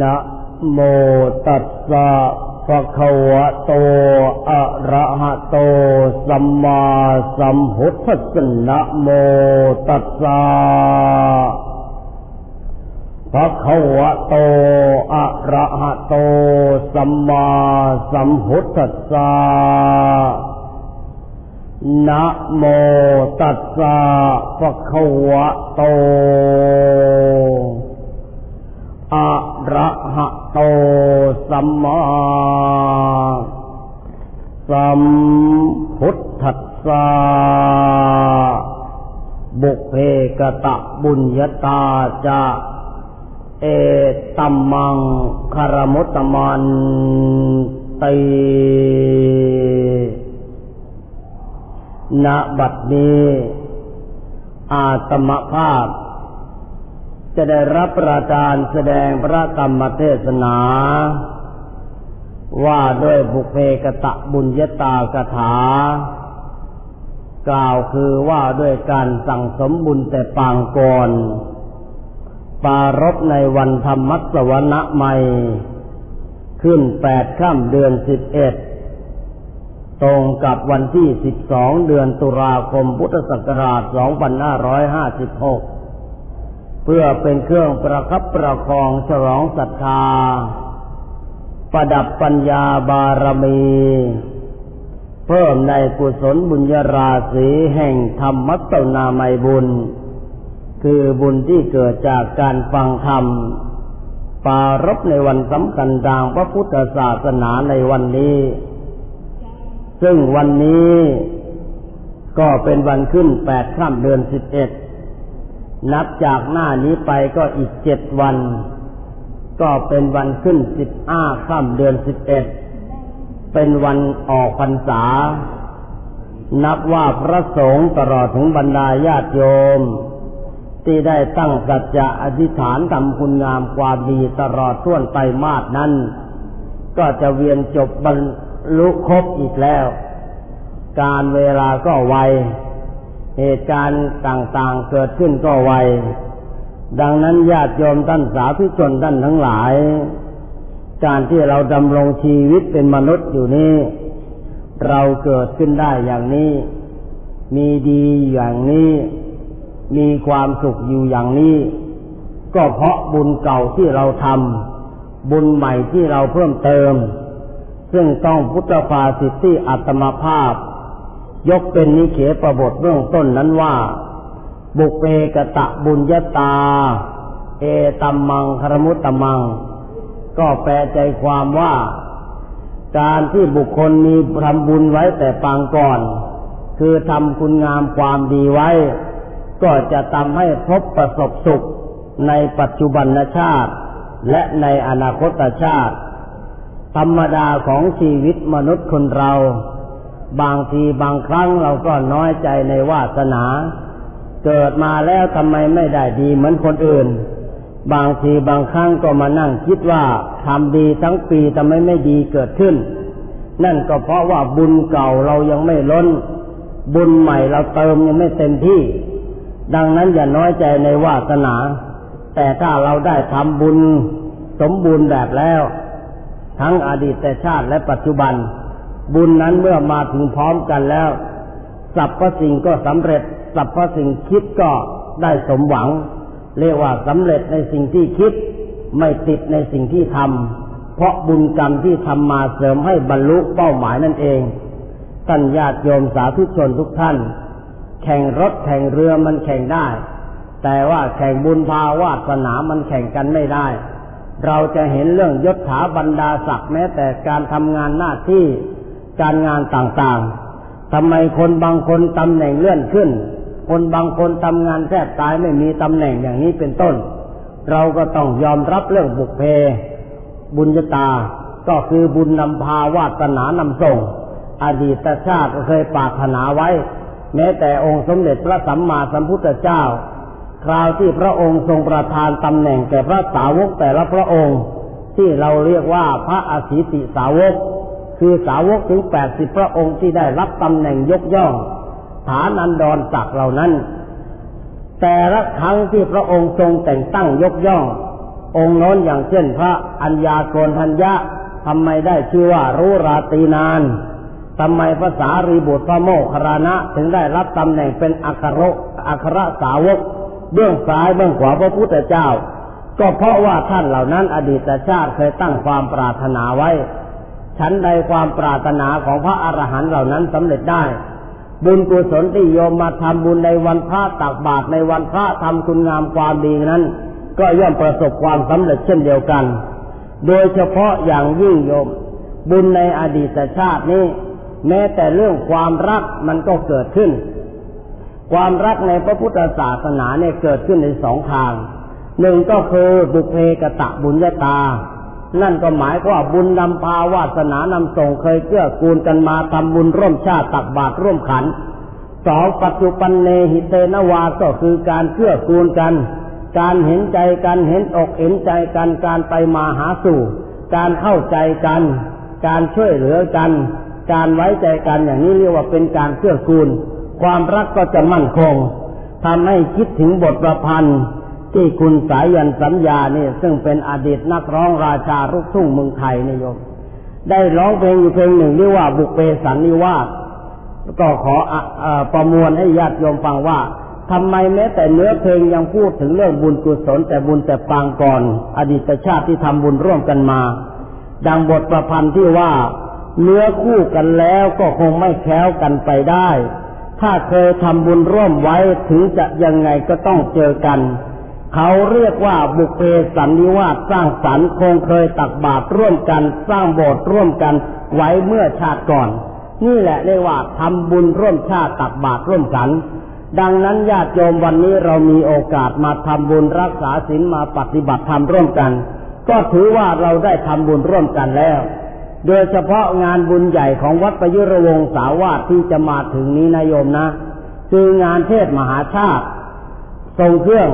นะโมตัสสะภะคะวะโต อะระหะโต สัมมาสัมพุทธัสสะนะโมตัสสะภะคะวะโต อะระหะโต สัมมาสัมพุทธัสสะนะโมตัสสะภะคะวะโตอะระหะ โตสัมมาสัมพุทธัสสะบุเพกตะบุญญาตาจะเอตัมมังคารมุตตมันตีณบัดนี้ อาตมภาพ จะได้รับประทานแสดงพระกรรมเทศนา ว่าด้วยบุเพกตะบุญยตากถา กล่าวคือว่าด้วยการสั่งสมบุญแต่ปางก่อนปารบในวันธรรมัสวนะใหม่ ขึ้นแปดข้ามเดือนสิบเอ็ดตรงกับวันที่12เดือนตุลาคมพุทธศักราช2556 เพื่อเป็นเครื่องประคับประคองฉลองศรัทธา ประดับปัญญาบารมี เพิ่มในกุศลบุญญาราศีแห่งธรรมัตนาไมบุญ คือบุญที่เกิดจากการฟังธรรม ปารบในวันสำคัญทางพระพุทธศาสนาในวันนี้ ซึ่งวันนี้ก็เป็นวันขึ้นแปดข้ามเดือนสิบเอ็ด นับจากหน้านี้ไปก็อีกเจ็ดวัน ก็เป็นวันขึ้นสิบห้าข้ามเดือนสิบเอ็ด เป็นวันออกพรรษา นับว่าพระสงฆ์ตลอดถึงบรรดาญาติโยม ที่ได้ตั้งสัจจะอธิษฐานทำคุณงามความดีตลอดท่วนไปมาดนั้น ก็จะเวียนจบบรรลุครบอีกแล้ว การเวลาก็ไว เหตุการณ์ต่างๆเกิดขึ้นก็ไว ดังนั้นญาติโยมท่านสาธุชนท่านทั้งหลาย การที่เราดำรงชีวิตเป็นมนุษย์อยู่นี้ เราเกิดขึ้นได้อย่างนี้ มีดีอย่างนี้ มีความสุขอยู่อย่างนี้ ก็เพราะบุญเก่าที่เราทำบุญใหม่ที่เราเพิ่มเติม ซึ่งต้องพุทธภาสิทธิอัตมภาพ ยกเป็นนิเขปบทเบื้องต้นนั้นว่า บุเปกตะบุญญาตา เอตัมมังคารมุตตมัง ก็แปลใจความว่า การที่บุคคลมีทำบุญไว้แต่ปางก่อน คือทำคุณงามความดีไว้ ก็จะทำให้พบประสบสุขในปัจจุบันชาติ และในอนาคตชาติ ธรรมดาของชีวิตมนุษย์คนเรา บางทีบางครั้งเราก็น้อยใจในวาสนา เกิดมาแล้วทำไมไม่ได้ดีเหมือนคนอื่น บางทีบางครั้งก็มานั่งคิดว่าทำดีทั้งปีทำไมไม่ดีเกิดขึ้น นั่นก็เพราะว่าบุญเก่าเรายังไม่ล้น บุญใหม่เราเติมยังไม่เต็มที่ ดังนั้นอย่าน้อยใจในวาสนา แต่ถ้าเราได้ทำบุญสมบูรณ์แบบแล้ว ทั้งอดีตชาติและปัจจุบัน บุญนั้นเมื่อมาถึงพร้อมกันแล้วสรรพสิ่งก็สำเร็จสรรพสิ่งคิดก็ได้สมหวัง เรียกว่าสำเร็จในสิ่งที่คิด ไม่ติดในสิ่งที่ทำเพราะบุญกรรมที่ทำมาเสริมให้บรรลุเป้าหมายนั่นเองท่านญาติโยมสาธุชนทุกท่าน แข่งรถแข่งเรือมันแข่งได้ แต่ว่าแข่งบุญภาวาสนามันแข่งกันไม่ได้ เราจะเห็นเรื่องยศถาบรรดาศักดิ์แม้แต่การทำงานหน้าที่ การงานต่างๆทำไมคนบางคนตำแหน่งเลื่อนขึ้น คนบางคนทำงานแทบตายไม่มีตำแหน่งอย่างนี้เป็นต้น เราก็ต้องยอมรับเรื่องบุพเพ บุญญาตาก็คือบุญนำพาวาสนานำส่ง อดีตชาติเคยปรารถนาไว้ แม้แต่องค์สมเด็จพระสัมมาสัมพุทธเจ้า คราวที่พระองค์ทรงประทานตำแหน่งแก่พระสาวกแต่ละพระองค์ ที่เราเรียกว่าพระอาศิติสาวก คือสาวกถึงแปดสิบพระองค์ที่ได้รับตำแหน่งยกย่องฐานันดรศักเหล่านั้น แต่ละครั้งที่พระองค์ทรงแต่งตั้งยกย่อง องค์โน้นอย่างเช่นพระอัญญาโกนทัญญะทำไมได้ชื่อว่ารู้ราตีนานทำไมภาษารีบุตรพระโมคคารณะถึงได้รับตำแหน่งเป็นอัครอัครสาวก เบื้องซ้ายเบื้องขวาพระพุทธเจ้า ก็เพราะว่าท่านเหล่านั้นอดีตชาติเคยตั้งความปรารถนาไว้ ฉันใดความปรารถนาของพระอรหันต์เหล่านั้นสำเร็จได้ บุญกุศลที่โยมมาทำบุญในวันพระตักบาตรในวันพระทำคุณงามความดีนั้น ก็ย่อมประสบความสำเร็จเช่นเดียวกัน โดยเฉพาะอย่างยิ่งโยม บุญในอดีตชาตินี้ แม้แต่เรื่องความรักมันก็เกิดขึ้น ความรักในพระพุทธศาสนาเนี่ยเกิดขึ้นในสองทางหนึ่งก็คือบุเพกตะบุญญาตา นั่นก็หมายว่าบุญนำพาวาสนานำส่งเคยเกื้อกูลกันมาทำบุญร่วมชาติตักบาตรร่วมขันสองปัจจุปันเนหิเตนวาก็คือการเกื้อกูลกัน การเห็นใจกันเห็นอกเห็นใจกันการไปมาหาสู่ การเข้าใจกัน การช่วยเหลือกัน การไว้ใจกันอย่างนี้เรียกว่าเป็นการเกื้อกูล ความรักก็จะมั่นคงทำให้คิดถึงบทประพันธ์ ที่คุณสายยันสัญญานี่ซึ่งเป็นอดีตนักร้องราชาลูกทุ่งเมืองไทยนิยม ได้ร้องเพลงอยู่เพลงหนึ่งเรียกว่าบุกเปสันนิวาสก็ขออประมวลให้ญาติโยมฟังว่าทำไมแม้แต่เนื้อเพลงยังพูดถึงเรื่องบุญกุศลแต่บุญแต่ปางก่อน อดีตชาติที่ทำบุญร่วมกันมา ดังบทประพันธ์ที่ว่าเนื้อคู่กันแล้วก็คงไม่แค้วกันไปได้ ถ้าเคยทำบุญร่วมไว้ถึงจะยังไงก็ต้องเจอกัน เขาเรียกว่าบุเพสันนิวาสสร้างสรรค์คงเคยตักบาตรร่วมกัน สร้างโบสถ์ร่วมกันไว้เมื่อชาติก่อน นี่แหละเรียกว่าทำบุญร่วมชาติตักบาตรร่วมกัน ดังนั้นญาติโยมวันนี้เรามีโอกาสมาทำบุญรักษาศีลมาปฏิบัติธรรมร่วมกัน ก็ถือว่าเราได้ทำบุญร่วมกันแล้ว โดยเฉพาะงานบุญใหญ่ของวัดประยุรวงศาวาสที่จะมาถึงนี้นายโยมนะ คืองานเทศมหาชาติทรงเครื่อง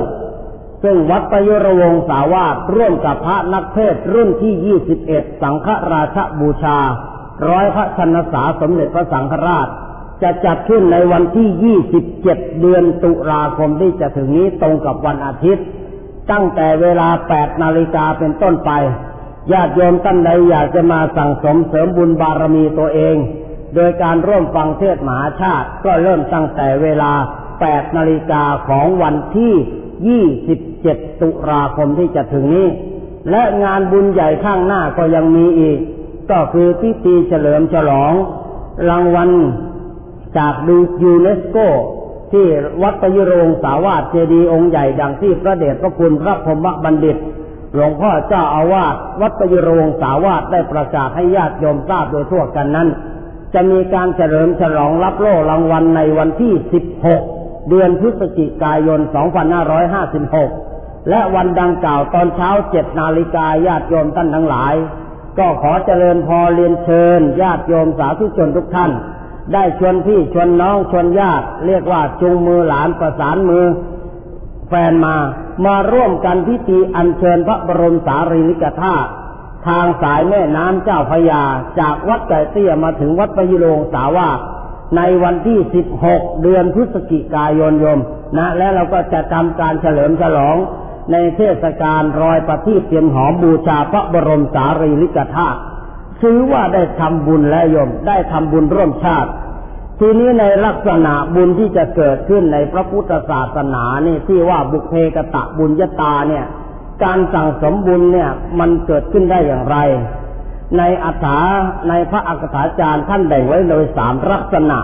ซึ่งวัดประยุรวงศาวาสร่วมกับพระนักเทศรุ่นที่ยี่สิบเอ็ดสังฆราชบูชา ร้อยพระชนษาสมเด็จพระสังฆราช จะจัดขึ้นในวันที่ยี่สิบเดือนตุลาคมที่จะถึงนี้ตรงกับวันอาทิตย์ ตั้งแต่เวลาแปดนาฬิกาเป็นต้นไป ญาติโยมท่านใดอยากจะมาสั่งสมเสริมบุญบารมีตัวเอง โดยการร่วมฟังเทศมหาชาติก็เริ่มตั้งแต่เวลา 8 นาฬิกาของวันที่ 27ตุลาคมที่จะถึงนี้ และงานบุญใหญ่ข้างหน้าก็ยังมีอีก ก็คือพิธีเฉลิมฉลอง รางวัลจากดูยูเนสโก ที่วัดปยุรงสาวาสเจดีย์องค์ใหญ่ดังที่พระเดชพระคุณพระพรมบัณฑิต หลวงพ่อเจ้าอาวาสวัดปยุรงสาวาสได้ประกาศให้ญาติโยมทราบโดยทั่วกันนั้น จะมีการเฉลิมฉลองรับโล่รางวัลในวันที่ 16 เดือนพฤศจิกายน 2556 และวันดังกล่าวตอนเช้า7นาฬิกาญาติโยมท่านทั้งหลาย ก็ขอเจริญพรเรียนเชิญ ญาติโยมสาธุชนทุกท่าน ได้ชวนพี่ชวนน้องชวนญาติ เรียกว่าจุงมือหลานประสานมือ แฟนมามาร่วมกันพิธีอัญเชิญพระบรมสารีริกธาตุทางสายแม่น้ำเจ้าพยา จากวัดไก่เตี้ยมาถึงวัดปยุโรงสาวาในวันที่ 16 เดือนพฤศจิกายนยมนะ และเราก็จะทำการเฉลิมฉลอง ในเทศกาลรอยประทีปเตรียมหอมบูชาพระบรมสารีริกธาตุถือว่าได้ทำบุญแล้วยมได้ทำบุญร่วมชาติ ทีนี้ในลักษณะบุญที่จะเกิดขึ้นในพระพุทธศาสนานี่ที่ว่าบุเพกตะบุญยตาเนี่ย การสั่งสมบุญเนี่ยมันเกิดขึ้นได้อย่างไร ในอัฐาในพระอักษาจารย์ท่านแบ่งไว้โดยสามลักษณะ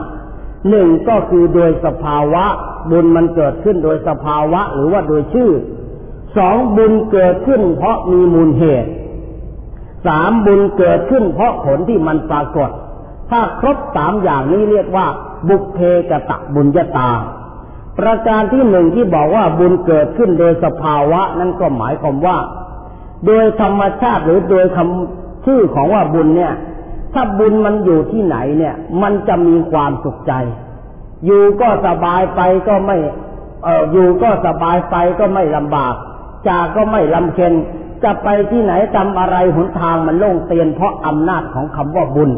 หนึ่งก็คือโดยสภาวะบุญมันเกิดขึ้นโดยสภาวะหรือว่าโดยชื่อ สองบุญเกิดขึ้นเพราะมีมูลเหตุสามบุญเกิดขึ้นเพราะผลที่มันปรากฏ ถ้าครบสามอย่างนี้เรียกว่า บุพเพกตะบุญญาตา ประการที่หนึ่งที่บอกว่าบุญเกิดขึ้นโดยสภาวะนั่นก็หมายความว่า โดยธรรมชาติหรือโดยคำชื่อของว่าบุญเนี่ย ถ้าบุญมันอยู่ที่ไหนเนี่ย มันจะมีความสุขใจ อยู่ก็สบายไปก็ไม่เอออยู่ก็สบายไปก็ไม่ลำบาก จาก็ไม่ลำเค็นจะไปที่ไหนทำอะไรหนทางมันโล่งเตียนเพราะอำนาจของคำว่าบุญ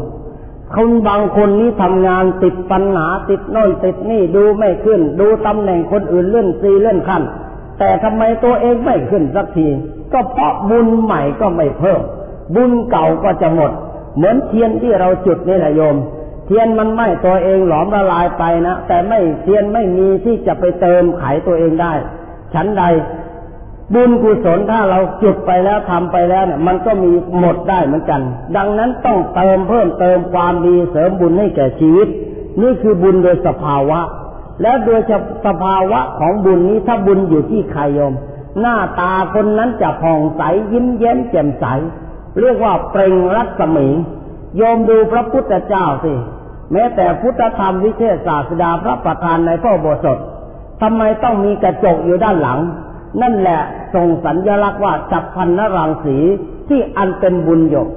คนบางคนนี้ทำงานติดปัญหาติดโน่นติดนี่ดูไม่ขึ้น ดูตำแหน่งคนอื่นเลื่อนซีเลื่อนขั้นแต่ทำไมตัวเองไม่ขึ้นสักที ก็เพราะบุญใหม่ก็ไม่เพิ่ม บุญเก่าก็จะหมด เหมือนเทียนที่เราจุดนี่แหละโยม เทียนมันไหม้ตัวเองหลอมละลายไปนะ แต่ไม่เทียนไม่มีที่จะไปเติมไขตัวเองได้ ฉันใด บุญกุศลถ้าเราจุดไปแล้วทำไปแล้วเนี่ย มันก็มีหมดได้เหมือนกัน ดังนั้นต้องเติมเพิ่มเติมความดีเสริมบุญให้แก่ชีวิต นี่คือบุญโดยสภาวะ แล้วโดยสภาวะของบุญนี้ถ้าบุญอยู่ที่ใครยม หน้าตาคนนั้นจะผ่องใสยิ้มแย้มแจ่มใส เรียกว่าเปล่งรัศมีโยมดูพระพุทธเจ้าสิแม้แต่พุทธธรรมวิเทศศาสดาพระประธานในพระโบสถทำไมต้องมีกระจกอยู่ด้านหลัง นั่นแหละส่งสัญญลักษณ์ว่าจับพันนรังสีที่อันเป็นบุญหยก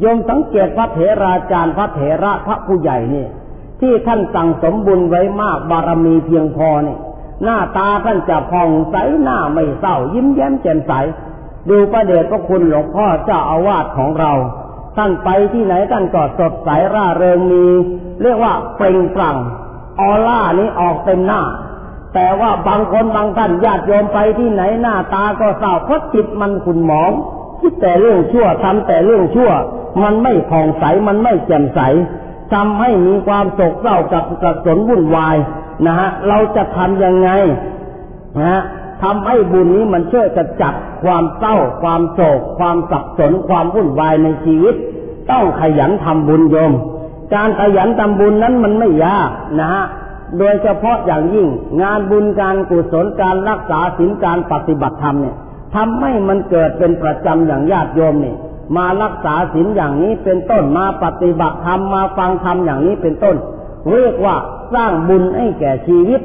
โยมสังเกตพระเถราจารย์พระเถระพระผู้ใหญ่นี่ที่ท่านสั่งสมบุญไว้มากบารมีเพียงพอนี่หน้าตาท่านจะผ่องใสหน้าไม่เศร้ายิ้มแย้มแจ่มใส ดูประเดชพระคุณหลวงพ่อเจ้าอาวาสของเราท่านไปที่ไหนท่านก็สดใสร่าเริงมี เรียกว่าเปล่งปลั่งออร่านี้ออกเต็มหน้า แต่ว่าบางคนบางท่านญาติโยมไปที่ไหนหน้าตาก็เศร้าเพราะจิตมันขุ่นหมองคิดแต่เรื่องชั่วทำแต่เรื่องชั่ว มันไม่ผ่องใสมันไม่แจ่มใสทำให้มีความโศกเศร้ากับกระสนวุ่นวายนะฮะเราจะทำยังไงนะฮะทำให้บุญนี้มันช่วยกระจัดความเศร้า ความโศก ความสับสนความวุ่นวายในชีวิต ต้องขยันทำบุญโยม การขยันทำบุญนั้นมันไม่ยากนะฮะ โดยเฉพาะอย่างยิ่ง งานบุญการกุศลการรักษาศีลการปฏิบัติธรรมเนี่ยทำให้มันเกิดเป็นประจำอย่างญาติโยมนี่มารักษาศีลอย่างนี้เป็นต้นมาปฏิบัติธรรมมาฟังธรรมอย่างนี้เป็นต้น เรียกว่าสร้างบุญให้แก่ชีวิต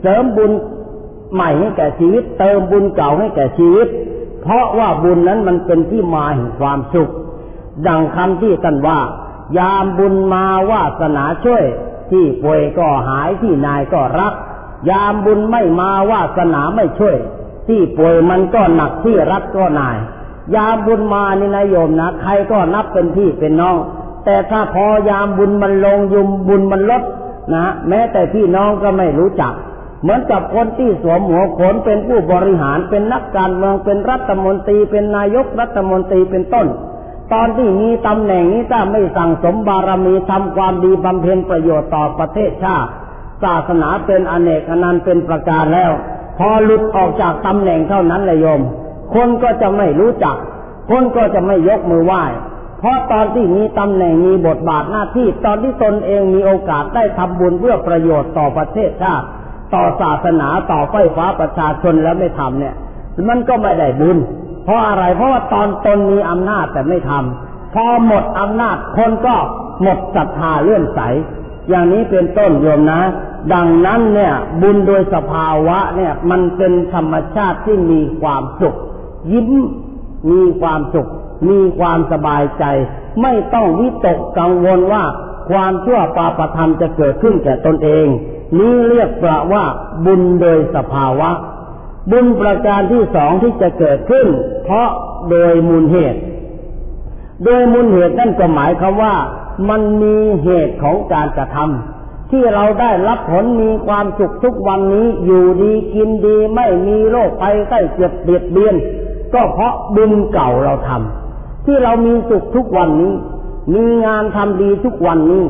เสริมบุญใหม่ให้แก่ชีวิต เติมบุญเก่าให้แก่ชีวิต เพราะว่าบุญนั้นมันเป็นที่มาแห่งความสุข ดังคำที่ท่านว่า ยามบุญมาวาสนาช่วย ที่ป่วยก็หายที่นายก็รัก ยามบุญไม่มาวาสนาไม่ช่วย ที่ป่วยมันก็หนักที่รักก็นาย ยามบุญมานี่นายโยมนะใครก็นับเป็นพี่เป็นน้อง แต่ถ้าพอยามบุญมันลงยุมบุญมันลดนะแม้แต่พี่น้องก็ไม่รู้จัก เหมือนกับคนที่สวมหัวโขนเป็นผู้บริหารเป็นนักการเมืองเป็นรัฐมนตรีเป็นนายกรัฐมนตรีเป็นต้น ตอนที่มีตำแหน่งนี้ถ้าไม่สั่งสมบารมีทำความดีบำเพ็ญประโยชน์ต่อประเทศชาติ ศาสนาเป็นอเนกอนันต์เป็นประการแล้ว พอหลุดออกจากตำแหน่งเท่านั้นเลยโยม คนก็จะไม่รู้จัก คนก็จะไม่ยกมือไหว้เพราะตอนที่มีตำแหน่งมีบทบาทหน้าที่ ตอนที่ตนเองมีโอกาสได้ทำบุญเพื่อประโยชน์ต่อประเทศชาติ ต่อศาสนาต่อไฟฟ้าประชาชนแล้วไม่ทำเนี่ย มันก็ไม่ได้บุญ เพราะอะไร เพราะว่าตอนตนมีอำนาจแต่ไม่ทำพอหมดอำนาจคนก็หมดศรัทธาเลื่อนใส อย่างนี้เป็นต้นโยมนะ ดังนั้นเนี่ย บุญโดยสภาวะเนี่ย มันเป็นธรรมชาติที่มีความสุข ยิ้มมีความสุข มีความสบายใจ ไม่ต้องวิตกกังวลว่าความชั่วปาปธรรมจะเกิดขึ้นแก่ตนเอง นี้เรียกว่าบุญโดยสภาวะ บุญประการที่สองที่จะเกิดขึ้น เพราะโดยมูลเหตุ โดยมูลเหตุนั่นก็หมายคำว่า มันมีเหตุของการกระทำที่เราได้รับผลมีความสุขทุกวันนี้อยู่ดีกินดีไม่มีโรคภัยไข้เจ็บเบียดเบียน ก็เพราะบุญเก่าเราทำที่เรามีสุขทุกวันนี้ มีงานทำดีทุกวันนี้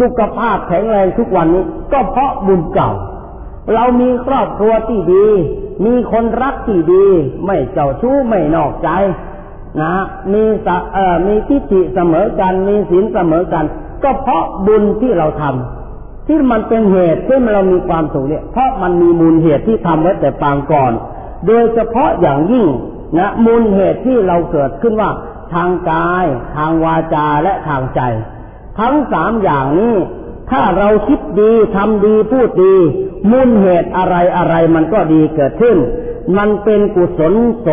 สุขภาพแข็งแรงทุกวันนี้ ก็เพราะบุญเก่า เรามีครอบครัวที่ดี มีคนรักที่ดี ไม่เจ้าชู้ไม่นอกใจนะมีสเอ่อมีทิฏฐิเสมอกัน มีศีลเสมอกัน ก็เพราะบุญที่เราทำที่มันเป็นเหตุที่เรามีความสุขเนี่ย เพราะมันมีมูลเหตุที่ทำไว้แต่ปางก่อน โดยเฉพาะอย่างยิ่งนะมูลเหตุที่เราเกิดขึ้นว่า ทางกาย ทางวาจาและทางใจ ทั้งสามอย่างนี้ ถ้าเราคิดดีทำดีพูดดี มูลเหตุอะไรอะไรมันก็ดีเกิดขึ้น มันเป็นกุศลโส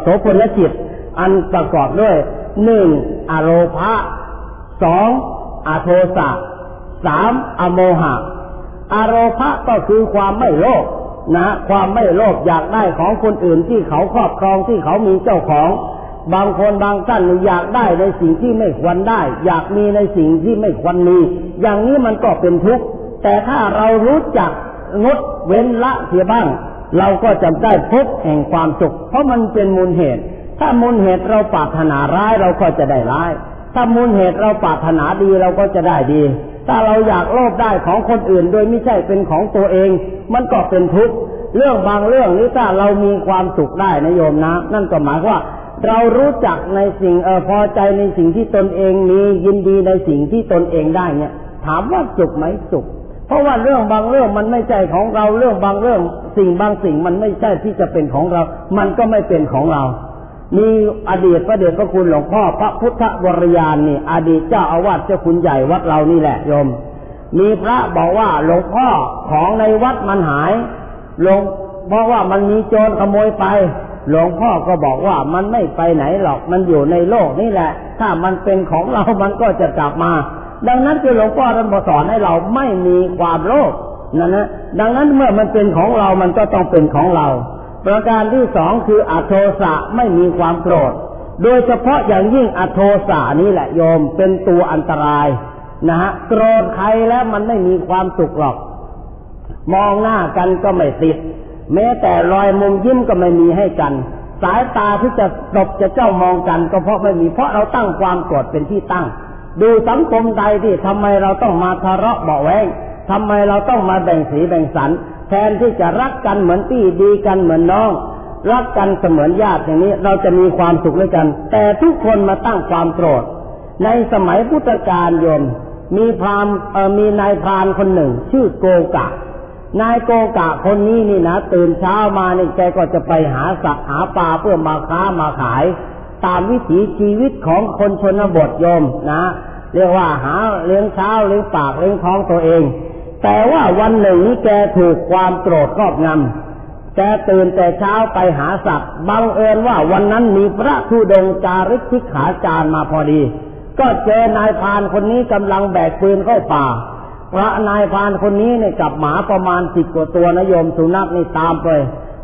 โสพลจิต อันประกอบด้วยหนึ่งอโลภะสองอโทสะสามอโมหะ อโลภะก็คือความไม่โลภนะ ความไม่โลภอยากได้ของคนอื่นที่เขาครอบครองที่เขามีเจ้าของ บางคนบางท่านอยากได้ในสิ่งที่ไม่ควรได้ อยากมีในสิ่งที่ไม่ควรมี อย่างนี้มันก็เป็นทุกข์แต่ถ้าเรารู้จัก งดเว้นละเสียบ้าง เราก็จะได้พบแห่งความสุข เพราะมันเป็นมูลเหตุ ถ้ามูลเหตุเราปรารถนาร้ายเราก็จะได้ร้าย ถ้ามูลเหตุเราปรารถนาดีเราก็จะได้ดีถ้าเราอยากโลภได้ของคนอื่น โดยไม่ใช่เป็นของตัวเอง มันก็เป็นทุกข์เรื่องบางเรื่องนี้ถ้าเรามีความสุขได้นะโยมนะ นั่นก็หมายว่าเรารู้จักในสิ่งเออพอใจในสิ่งที่ตนเองมียินดีในสิ่งที่ตนเองได้เนี่ย ถามว่าสุขไหมสุข เพราะว่าเรื่องบางเรื่องมันไม่ใช่ของเราเรื่องบางเรื่องสิ่งบางสิ่งมันไม่ใช่ที่จะเป็นของเรา มันก็ไม่เป็นของเรา มีอดีตพระเดชพระคุณหลวงพ่อพระพุทธวรยานนี่ อดีตเจ้าอาวาสเจ้าคุณใหญ่วัดเรานี่แหละโยม มีพระบอกว่าหลวงพ่อของในวัดมันหายหลวงเพราะว่ามันมีโจรขโมยไป หลวงพ่อก็บอกว่ามันไม่ไปไหนหรอกมันอยู่ในโลกนี่แหละ ถ้ามันเป็นของเรามันก็จะกลับมา ดังนั้นคือหลวงพ่อท่านสอนให้เราไม่มีความโลภนั่นนะดังนั้นเมื่อมันเป็นของเรามันก็ต้องเป็นของเรา ประการที่สองคืออโทสะไม่มีความโกรธ โดยเฉพาะอย่างยิ่งอโทสะนี่แหละโยมเป็นตัวอันตรายนะฮะโกรธใครแล้วมันไม่มีความสุขหรอก มองหน้ากันก็ไม่ติด แม้แต่รอยมุมยิ้มก็ไม่มีให้กัน สายตาที่จะตบจะเจ้ามองกัน ก็เพราะไม่มีเพราะเราตั้งความโกรธเป็นที่ตั้ง ดูสังคมใดที่ทำไมเราต้องมาทะเลาะเบาแวงทำไมเราต้องมาแบ่งสีแบ่งสัน แทนที่จะรักกันเหมือนพี่ดีกันเหมือนน้อง รักกันเสมือนญาติอย่างนี้เราจะมีความสุขด้วยกัน แต่ทุกคนมาตั้งความโกรธ ในสมัยพุทธกาลโยม มีพรามมีนายพรานคนหนึ่ง ชื่อโกกะนายโกกะคนนี้นี่นะตื่นเช้ามานี่แกก็จะไปหาสัตว์หาปลาเพื่อมาค้ามาขาย ตามวิถีชีวิตของคนชนบทโยมนะ เรียกว่าหาเลี้ยงเช้าเลี้ยงปากเลี้ยงท้องตัวเอง แต่ว่าวันหนึ่งนี้แกถูกความโกรธครอบงำแกตื่นแต่เช้าไปหาสัตว์บังเอิญว่าวันนั้นมีพระธุดงจาริกทิขาจารมาพอดี ก็เจอนายพานคนนี้กำลังแบกปืนเข้าป่าพระนายพานคนนี้เนี่ยกับหมาประมาณสิบกว่าตัวนโยมสุนัขนี่ตามไป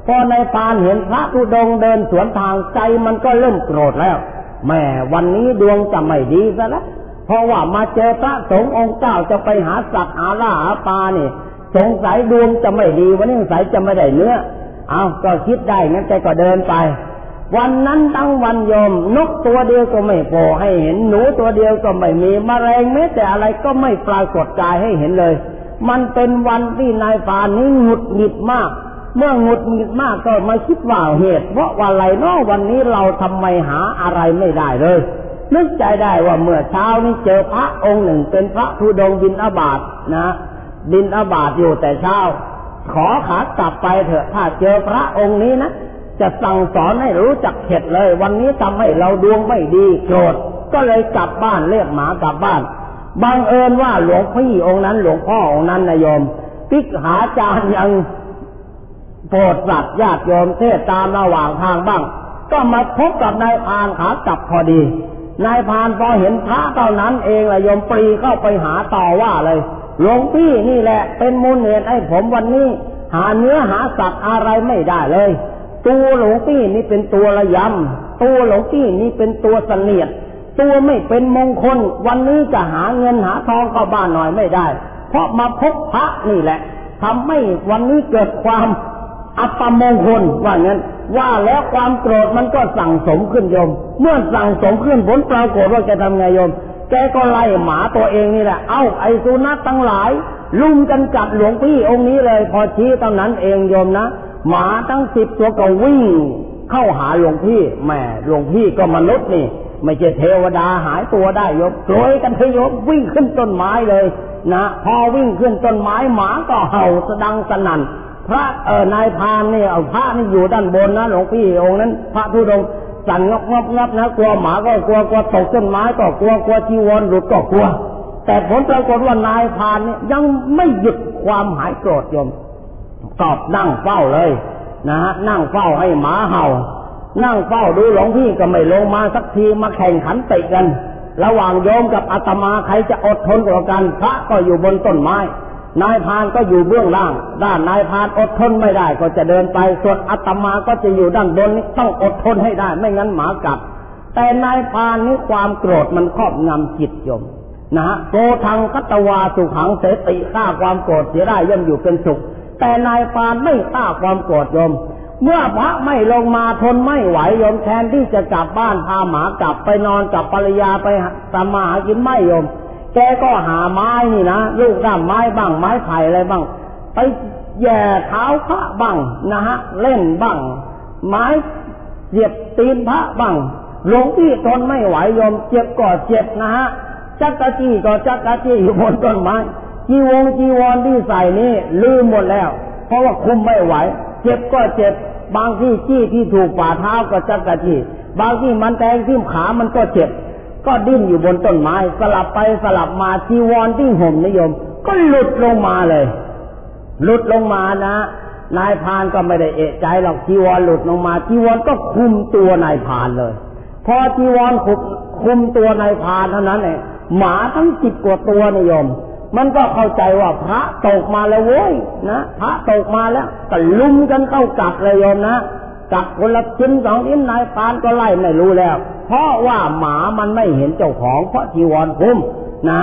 พอนายพานเห็นพระธุดงเดินสวนทางใจมันก็เริ่มโกรธแล้วแม่วันนี้ดวงจะไม่ดีซะแล้วเพราะว่ามาเจอพระสงฆ์องค์เจ้าจะไปหาสัตว์หาล่าหาปลาเนี่ยสงสัยดวงจะไม่ดีวันนี้สงสัยจะไม่ได้เนื้อเอาก็คิดได้งั้นใจก็เดินไป วันนั้นตั้งวันยม นกตัวเดียวก็ไม่โผล่ให้เห็นหนูตัวเดียวก็ไม่มีมแมลงแม้แต่อะไรก็ไม่ปรากฏกายให้เห็นเลย มันเป็นวันที่นายฟานนี้หงุดหงิดมาก เมื่อหงุดหงิดมากก็มาคิดว่าเหตุ เพราะว่าอะไรเนาะวันนี้เราทำไมหาอะไรไม่ได้เลยนึกใจได้ว่าเมื่อเช้านี้เจอพระองค์หนึ่งเป็นพระธุดงบินอบาตนะ บินอบาตอยู่แต่เช้า ขอขากลับไปเถอะถ้าเจอพระองค์นี้นะจะสั่งสอนให้รู้จักเข็ดเลย วันนี้ทำให้เราดวงไม่ดีโกรธก็เลยกลับบ้านเรียกหมากลับบ้านบังเอิญว่าหลวงพี่องค์นั้น หลวงพ่อองค์นั้นนายโยมพิกหาจารย์ยัง โปรดสัตว์ญาติโยมเทศตามระหว่างทางบ้าง ก็มาพบกับนายพานขากลับพอดี นายพานพอเห็นพระเท่านั้นเองละยมปรีเข้าไปหาต่อว่าเลยหลวงพี่นี่แหละ เป็นมูลเหตุให้ผมวันนี้ หาเนื้อหาสัตว์อะไรไม่ได้เลย ตัวหลวงพี่นี่เป็นตัวระยำตัวหลวงพี่นี่เป็นตัวเสนียด ตัวไม่เป็นมงคล วันนี้จะหาเงินหาทองเข้าบ้านหน่อยไม่ได้ เพราะมาพบพระนี่แหละทำให้วันนี้เกิดความ อัปมงคลว่างั้น ว่าแล้วความโกรธมันก็สั่งสมขึ้นโยม เมื่อสั่งสมขึ้นผลปรากฏว่าแกทำไงโยม แกก็ไล่หมาตัวเองนี่แหละ เอ้าไอ้สุนัขทั้งหลาย ลุมกันจับหลวงพี่องค์นี้เลย พอชี้ตอนนั้นเองโยมนะ หมาทั้งสิบตัวก็วิ่ง เข้าหาหลวงพี่แม่หลวงพี่ก็มนุษย์นี่ ไม่ใช่เทวดาหายตัวได้โยมโกรยกันเทโยมวิ่งขึ้นต้นไม้เลย นะ พอวิ่งขึ้นต้นไม้หมาก็เห่าสดังสนั่น พระเออนายพานเนี่ยเอาพระนี่อยู่ด้านบนนะหลวงพี่องค์นั้น พระทุดงสั่นงบงบงบนะกลัวหมาก็กลัวกลัวตกต้นไม้ก็กลัวกลัวจีวรหลุดก็กลัว แต่ผลปรากฏว่านายพานนี่ยยังไม่หยุดความหายโกรธโยมตอบนั่งเฝ้าเลยนะฮะนั่งเฝ้าให้หมาเห่า นั่งเฝ้าดูหลวงพี่ก็ไม่ลงมาสักทีมาแข่งขันติกัน ระหว่างโยมกับอาตมาใครจะอดทนกว่ากัน พระก็อยู่บนต้นไม้ นายพานก็อยู่เบื้องล่าง ด้านนายพานอดทนไม่ได้ก็จะเดินไป ส่วนอาตมาก็จะอยู่ด้านบนนี้ต้องอดทนให้ได้ ไม่งั้นหมากัด แต่นายพานนี้ความโกรธมันครอบงำจิตโยมนะฮะโกทังคัตวาสุขังเสติฆ่าความโกรธเสียได้ย่อมอยู่เป็นสุข แต่นายพานไม่ฆ่าความโกรธโยม เมื่อพระไม่ลงมาทนไม่ไหวโยมแทนที่จะกลับบ้านพาหมากลับไปนอนกับภรรยาไปทำมาหากินไม่โยม แกก็หาไม้นี่นะลูกด้ามไม้บ้างไม้ไผ่อะไรบ้าง ไปแย่เท้าพระบ้างนะฮะ เล่นบ้าง ไม้เสียบตีนพระบ้างหลวงพี่ทนไม่ไหวยอมเจ็บก็เจ็บนะฮะจักกะจี้ก็จักกะจี้อยู่บนต้นไม้จีวงจีวรที่ใส่นี่ลืมหมดแล้ว เพราะว่าคุมไม่ไหว เจ็บก็เจ็บบางที่จี้ที่ถูกฝ่าเท้าก็จักกะจี้บางที่มันแทงที่ขามันก็เจ็บ ก็ดิ้นอยู่บนต้นไม้ สลับไปสลับมาจีวรที่ห่มนิยม ก็หลุดลงมาเลย หลุดลงมานะนายพานก็ไม่ได้เอะใจหรอกจีวรหลุดลงมาจีวรก็คุมตัวนายพานเลย พอจีวรคุมคุมตัวนายพานเท่านั้นเองหมาทั้งสิบกว่าตัวนิยม มันก็เข้าใจว่าพระตกมาแล้วเว้ยนะพระตกมาแล้วก็ลุมกันเข้ากัดเลยโยมนะ กัดคนละชิ้นสองชิ้นนายพานก็ไล่ไม่รู้แล้ว เพราะว่าหมามันไม่เห็นเจ้าของเพราะจีวรคุมนะ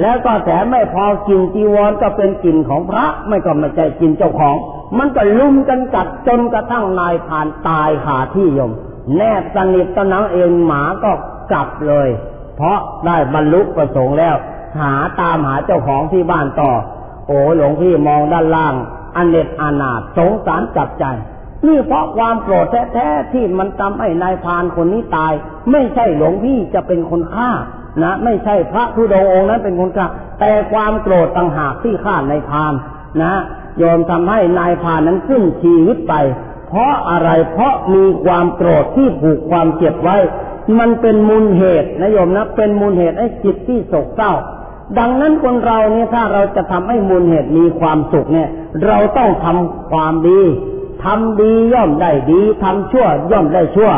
แล้วก็แต่ไม่พอกินจีวรก็เป็นกลิ่นของพระ ไม่ก็ไม่ใจกินเจ้าของ มันก็ลุมกันกัดจนกระทั่งนายพานตายขาที่ยม แนบสนิทตอนนั้นเองหมาก็กลับเลย เพราะได้บรรลุประสงค์แล้ว หาตามหาเจ้าของที่บ้านต่อ โอ้หลวงพี่มองด้านล่าง อันเน็ตอานาถสงสารจับใจ นี่เพราะความโกรธแท้ๆที่มันทำให้นายพานคนนี้ตาย ไม่ใช่หลวงพี่จะเป็นคนฆ่านะไม่ใช่พระธุดงองค์นั้นเป็นคนฆ่า แต่ความโกรธต่างหากที่ฆ่านายพานนะยอมทำให้นายพานนั้นขึ้นชีวิตไป เพราะอะไรเพราะมีความโกรธที่ผูกความเจ็บไว้ มันเป็นมูลเหตุนะโยมนะเป็นมูลเหตุให้จิตที่โศกเศร้า ดังนั้นคนเราเนี่ยถ้าเราจะทำให้มูลเหตุมีความสุขเนี่ย เราต้องทำความดี ทำดีย่อมได้ดีทำชั่วย่อมได้ชั่ว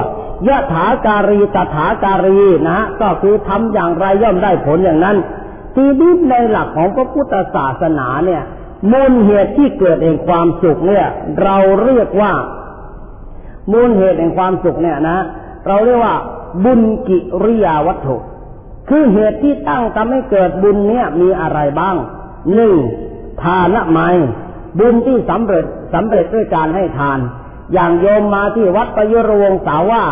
ยะถาการีตถาการีนะก็คือทำอย่างไรย่อมได้ผลอย่างนั้นทีนี้ในหลักของพระพุทธศาสนาเนี่ยมูลเหตุที่เกิดแห่งความสุขเนี่ย เราเรียกว่า มูลเหตุแห่งความสุขเนี่ยนะ เราเรียกว่า บุญกิริยาวัตถุ คือเหตุที่ตั้งทำให้เกิดบุญเนี่ยมีอะไรบ้างหนึ่งทานละไม บุญที่สำเร็จสำเร็จด้วยการให้ทาน อย่างโยมมาที่วัดประยุรวงศาว่า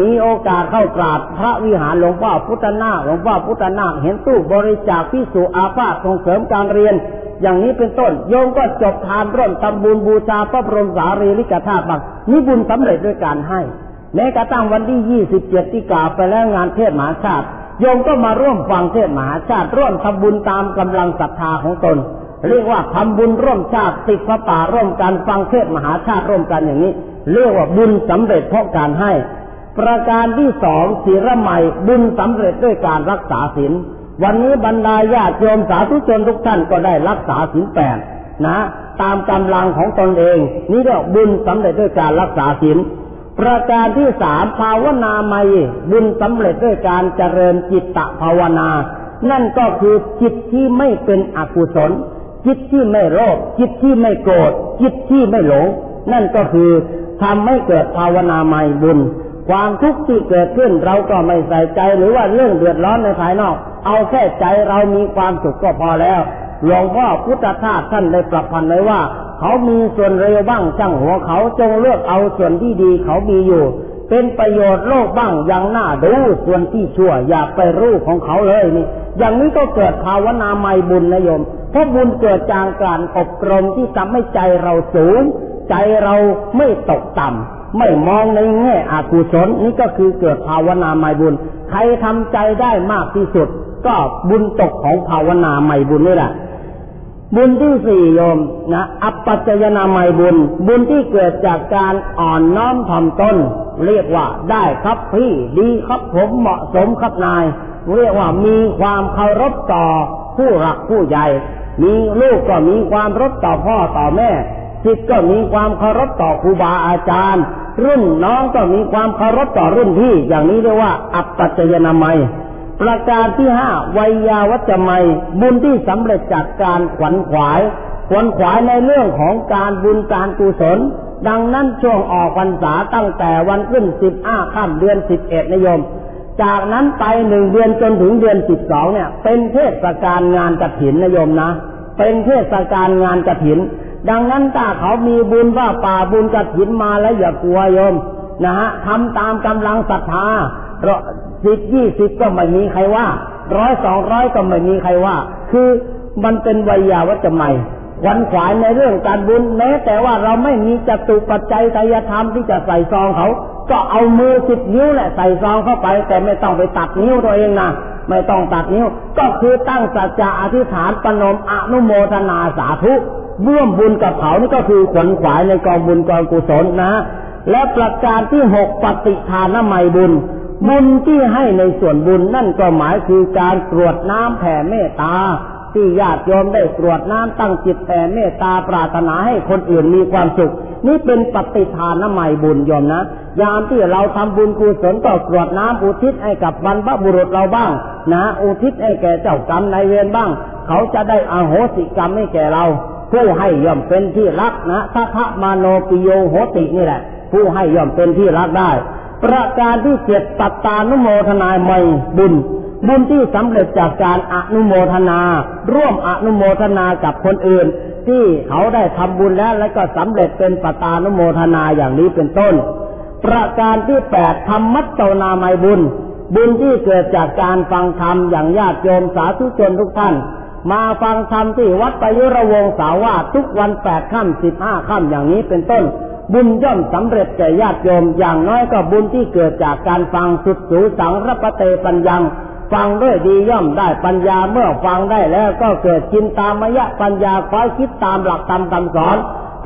มีโอกาสเข้ากราบพระวิหารหลวงพ่อพุทธนาหลวงพ่อพุทธนาเห็นตู้บริจาคพิสุอาภาส่งเสริมการเรียน อย่างนี้เป็นต้น โยมก็จบทานร่วมทำบุญบูชาพระบรมสารีริกธาตุบางนี่บุญสำเร็จด้วยการให้ แม้กระทั่งวันที่ยี่สิบเจ็ดที่กล่าวไปแล้วงานเทศมหาชาติโยมก็มาร่วมฟังเทศมหาชาติร่วมทำบุญตามกำลังศรัทธาของตน เรียกว่าทำบุญร่วมชาติติดพระป่าร่วมกันฟังเทศมหาชาติร่วมกันอย่างนี้ เรียกว่าบุญสำเร็จเพราะการให้ ประการที่สองศีลใหม่บุญสำเร็จด้วยการรักษาศีลวันนี้บรรดาญาติโยมสาธุชนทุกท่านก็ได้รักษาศีลแปดนะ ตามกำลังของตนเอง นี่เรียกบุญสำเร็จด้วยการรักษาศีลประการที่สามภาวนาไมบุญสำเร็จด้วยการเจริญจิตตภาวนา นั่นก็คือจิตที่ไม่เป็นอกุศล จิตที่ไม่โลภจิตที่ไม่โกรธจิตที่ไม่หลง นั่นก็คือทำให้เกิดภาวนาไม่บุญ ความทุกข์ที่เกิดขึ้นเราก็ไม่ใส่ใจหรือว่าเรื่องเดือดร้อนในภายนอก เอาแค่ใจเรามีความสุขก็พอแล้วหลวงพ่อพุทธทาสท่านได้ประพันธ์ไว้ว่า เขามีส่วนเร็วบ้างช่างหัวเขาจงเลือกเอาส่วนที่ดีเขามีอยู่ เป็นประโยชน์โลกบ้างอย่างน่าดูส่วนที่ชั่ว อย่าไปรู้ของเขาเลยนี่ อย่างนี้ก็เกิดภาวนาไม่บุญนะโยมเพราะบุญเกิดจากการอบรมที่ทำให้ใจเราสูง ใจเราไม่ตกต่ำไม่มองในแง่อกุศลนี่ก็คือเกิดภาวนาไม่บุญ ใครทำใจได้มากที่สุด ก็บุญตกของภาวนาใหม่บุญนี่แหละบุญที่สี่โยมนะอัปปัจจยนาใหม่บุญ บุญที่เกิดจากการอ่อนน้อมถ่อมตนเรียกว่าได้ครับพี่ดีครับผมเหมาะสมครับนาย เรียกว่ามีความเคารพต่อ ผู้หลักผู้ใหญ่ มีลูกก็มีความรบต่อพ่อต่อแม่จิตก็มีความเคารพต่อครูบาอาจารย์ รุ่นน้องก็มีความเคารพต่อรุ่นพี่ อย่างนี้เรียกว่า อัปปัจจยนามัย ประการที่ห้าวัยาวัจไมบุญที่สำเร็จจากการขวัญขวาย ขวัญขวายในเรื่องของการบุญการกุศล ดังนั้นช่วงออกพรรษาตั้งแต่วันขึ้นสิบอ้าข้ามเดือนสิบเอ็ดนโยม จากนั้นไปหนึ่งเดือนจนถึงเดือนสิบสองเนี่ย เป็นเทศกาลงานกระถินนโยมนะ เป็นเทศกาลงานกระถิน ดังนั้นถ้าเขามีบุญว่าป่าบุญกระถินมาแล้วอย่ากลัวโยมนะฮะทำตามกำลังศรัทธาสิบยี่สิบก็ไม่มีใครว่าร้อยสองร้อยก็ไม่มีใครว่า คือมันเป็นวิยาวัจใหม่ ขวันขวายในเรื่องการบุญแม้แต่ว่าเราไม่มีจตุปัจจัยไตยธรรมที่จะใส่ซองเขา ก็เอามือสิบนิ้วแหละใส่ซองเข้าไป แต่ไม่ต้องไปตัดนิ้วตัวเองนะไม่ต้องตัดนิ้ว ก็คือตั้งสัจจะอธิษฐานปนมอนุโมทนาสาธุร่วมบุญกับเขานี่ก็คือขวนขวายในกองบุญกองกุศลนะ และประการที่หกปฏิทานใหม่บุญ บุญที่ให้ในส่วนบุญนั่นก็หมายคือการตรวจน้ำแผ่เมตตา ที่ญาติโยมได้ตรวจน้ำตั้งจิตแต่เมตตาปรารถนาให้คนอื่นมีความสุข นี่เป็นปฏิทานใหม่บุญโยมนะ ยามที่เราทำบุญกุศลก็ตรวจน้ำอุทิศให้กับบรรพบุรุษเราบ้าง นะ อุทิศให้แก่เจ้ากรรมนายเวรบ้าง เขาจะได้อโหสิกรรมให้แก่เราผู้ให้ย่อมเป็นที่รักนะทัทมาโนปิโยโหตินี่แหละ ผู้ให้ย่อมเป็นที่รักได้ ประการที่เจ็ดตัตตานุโมทนายใหม่บุญ บุญที่สำเร็จจากการอนุโมทนา ร่วมอนุโมทนากับคนอื่น ที่เขาได้ทำบุญแล้วและก็สำเร็จเป็นปตานุโมทนาอย่างนี้เป็นต้น ประการที่แปดธรรมัตโตนาไมบุญ บุญที่เกิดจากการฟังธรรมอย่างญาติโยมสาธุชนทุกท่าน มาฟังธรรมที่วัดปยุรวงสาวาทุกวันแปดค่ำสิบห้าค่ำอย่างนี้เป็นต้นบุญย่อมสำเร็จแก่ญาติโยมอย่างน้อยก็บุญที่เกิดจากการฟังสุดสูสังรปเตปัญญัง ฟังด้วยดีย่อมได้ปัญญาเมื่อฟังได้แล้วก็เกิดจินตามยะปัญญาคอยคิดตามหลักธรรมคำสอน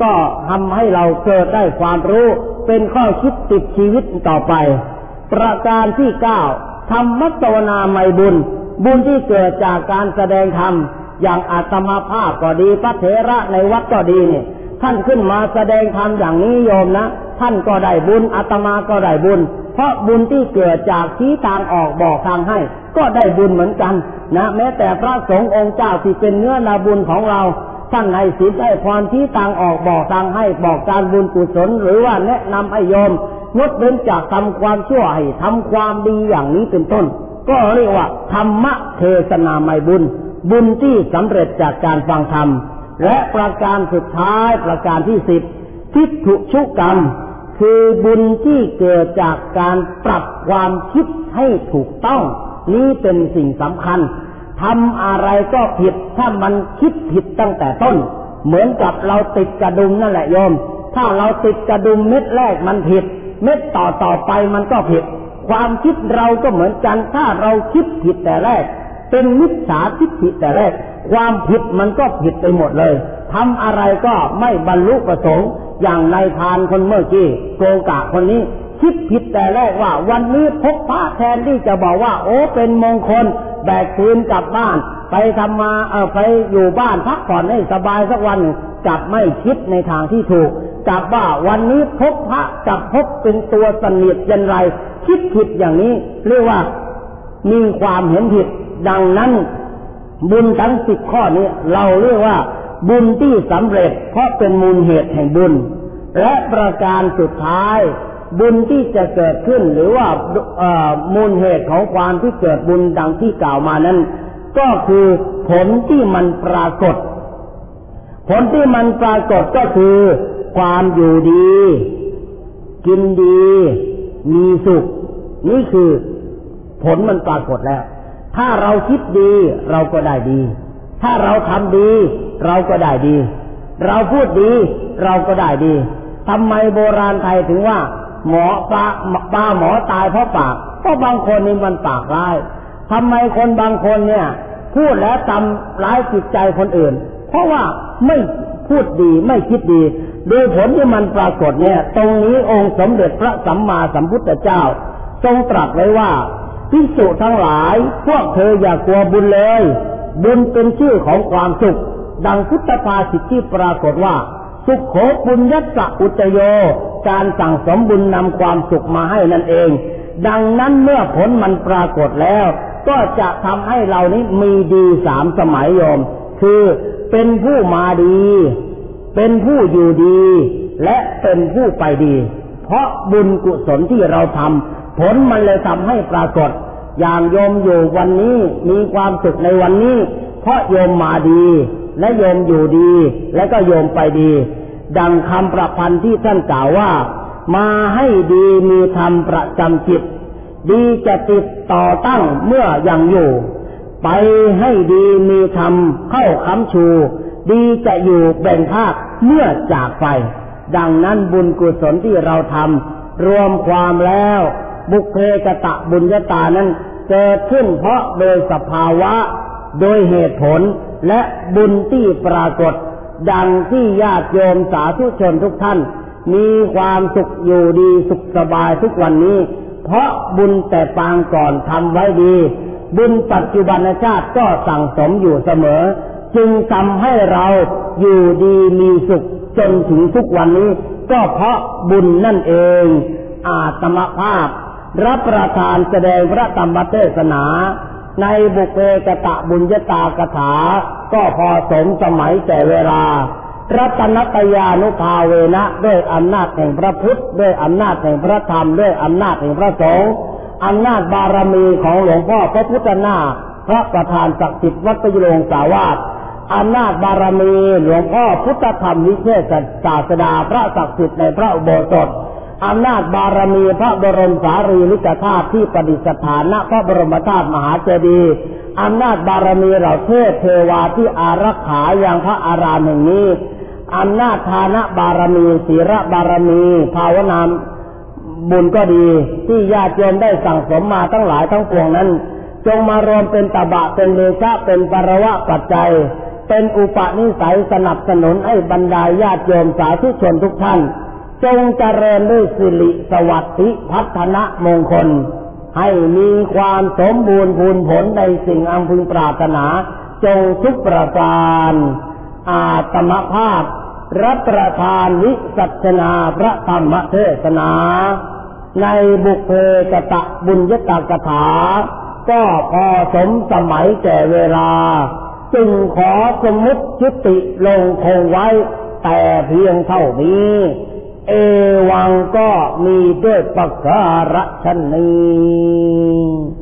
ก็ทำให้เราเกิดได้ความรู้ เป็นข้อคิดติดชีวิตต่อไป ประการที่เก้าธรรมะตนาไมบุญ บุญที่เกิดจากการแสดงธรรมอย่างอาตมาภาพก็ดีพระเถระในวัดก็ดีเนี่ยท่านขึ้นมาแสดงธรรมอย่างนี้โยมนะ ท่านก็ได้บุญอาตมาก็ได้บุญ เพราะบุญที่เกิดจากชี้ทางออกบอกทางให้ ก็ได้บุญเหมือนกันนะแม้แต่พระสงฆ์องค์เจ้าที่เป็นเนื้อนาบุญของเราท่านให้ศีลให้พรที่ทางออกบอกทางให้บอกการบุญกุศลหรือว่าแนะนำให้โยมงดเว้นจากทำความชั่วให้ทำความดีอย่างนี้เป็นต้น ก็เรียกว่าธรรมะเทศนาไม่บุญ บุญที่สำเร็จจากการฟังธรรมและประการสุดท้ายประการที่สิบทิฏฐุชุกรรม คือบุญที่เกิดจากการปรับความคิดให้ถูกต้อง นี้เป็นสิ่งสำคัญทำอะไรก็ผิดถ้ามันคิดผิดตั้งแต่ต้น เหมือนกับเราติดกระดุมนั่นแหละโยม ถ้าเราติดกระดุมเม็ดแรกมันผิด เม็ดต่อต่อไปมันก็ผิด ความคิดเราก็เหมือนกันถ้าเราคิดผิดแต่แรก เป็นมิจฉาทิฏฐิแต่แรก ความผิดมันก็ผิดไปหมดเลยทำอะไรก็ไม่บรรลุประสงค์ อย่างนายพานคนเมื่อกี้โกกะคนนี้ คิดผิดแต่แรกว่า วันนี้พกพระแทนที่จะบอกว่า โอ้เป็นมงคล แบกคืนกลับบ้าน ไปทำมาเออไปอยู่บ้านพักผ่อนให้สบายสักวันกลับไม่คิดในทางที่ถูกกลับว่าวันนี้พกพระกับพกเป็นตัวสนิทยันไร คิดผิดอย่างนี้ เรียกว่ามีความเห็นผิด ดังนั้นบุญทั้งสิบข้อนี้ เราเรียกว่า บุญที่สำเร็จเพราะเป็นมูลเหตุแห่งบุญ และประการสุดท้าย บุญที่จะเกิดขึ้นหรือว่ามูลเหตุของความที่เกิดบุญดังที่กล่าวมานั้น ก็คือผลที่มันปรากฏ ผลที่มันปรากฏก็คือ ความอยู่ดี กินดี มีสุข นี่คือผลมันปรากฏแล้ว ถ้าเราคิดดีเราก็ได้ดี ถ้าเราทำดี เราก็ได้ดี เราพูดดี เราก็ได้ดีทำไมโบราณไทยถึงว่า หมอปลาปลาหมอตายเพราะปากเพราะบางคนนี่มันปากร้ายทำไมคนบางคนเนี่ย พูดแล้วทำร้ายจิตใจคนอื่น เพราะว่าไม่พูดดีไม่คิดดีโดยผลที่มันปรากฏเนี่ย ตรงนี้องค์สมเด็จพระสัมมาสัมพุทธเจ้า ทรงตรัสไว้ว่าพิสุทั้งหลาย พวกเธออย่ากลัวบุญเลย บุญเป็นชื่อของความสุข ดังพุทธภาษิตที่ปรากฏว่า สุขโขปุญญสะอุจโย การสั่งสมบุญนำความสุขมาให้นั่นเอง ดังนั้นเมื่อผลมันปรากฏแล้ว ก็จะทำให้เรานี้มีดีสามสมัยโยม คือเป็นผู้มาดี เป็นผู้อยู่ดี และเป็นผู้ไปดี เพราะบุญกุศลที่เราทำผลมันเลยทำให้ปรากฏ อย่างโยมอยู่วันนี้มีความสุขในวันนี้ เพราะโยมมาดี และโยมอยู่ดี และก็โยมไปดี ดังคำประพันธ์ที่ท่านกล่าวว่า มาให้ดีมีธรรมประจำจิต ดีจะติดต่อตั้งเมื่อยังอยู่ ไปให้ดีมีธรรมเข้าคำชู ดีจะอยู่แบ่งภาคเมื่อจากไป ดังนั้นบุญกุศลที่เราทำรวมความแล้ว บุคเพกตะบุญญาตานั้นเกิดขึ้นเพราะโดยสภาวะ โดยเหตุผลและบุญที่ปรากฏ ดังที่ญาติโยมสาธุชนทุกท่าน มีความสุขอยู่ดีสุขสบายทุกวันนี้ เพราะบุญแต่ปางก่อนทำไว้ดี บุญปัจจุบันชาติก็สั่งสมอยู่เสมอ จึงทำให้เราอยู่ดีมีสุขจนถึงทุกวันนี้ ก็เพราะบุญนั่นเอง อาตมภาพ รับประทานแสดงพระธรรมเทศนา ในบุเพกตะบุญญตากถา ก็พอสมสมัยแต่เวลา รัตนตยานุภาเวนะด้วยอำนาจแห่งพระพุทธด้วยอำนาจแห่งพระธรรมด้วยอำนาจแห่งพระสงฆ์อำนาจบารมีของหลวงพ่อพระพุทธนาพระประธานศักดิ์สิทธิ์วัดปยโลงสาวาสอำนาจบารมีหลวงพ่อพุทธธรรมวิเทศศาสดาพระศักดิ์สิทธิ์ในพระอุโบสถ อำนาจบารมีพระบรมสารีริกธาตุที่ประดิษฐานณพระบรมธาตุมหาเจดีย์อำนาจบารมีเหล่าเทพเทวาที่อารักขาอย่างพระอารามแห่งนี้อำนาจทานะบารมีศีระบารมี ภาวนามบุญก็ดี ที่ญาติโยมได้สั่งสมมาทั้งหลายทั้งปวงนั้น จงมารวมเป็นตบะเป็นเลชะเป็นปรวะปัจจัย เป็นอุปนิสัยสนับสนุนให้บรรดาญาติโยมสาธุชนทุกท่าน จงเจริญด้วยสิริสวัสดิพัฒนะมงคล ให้มีความสมบูรณ์พูนผลในสิ่งอันพึงปรารถนา จงทุกประการอาตมภาพรับประทานวิสัชนาพระธรรมเทศนา ในบุพเพกตะบุญยตากถา ก็พอสมสมัยแก่เวลา จึงขอสมมุติยุติลงคงไว้แต่เพียงเท่านี้ เอวังก็มีด้วยประการฉนี้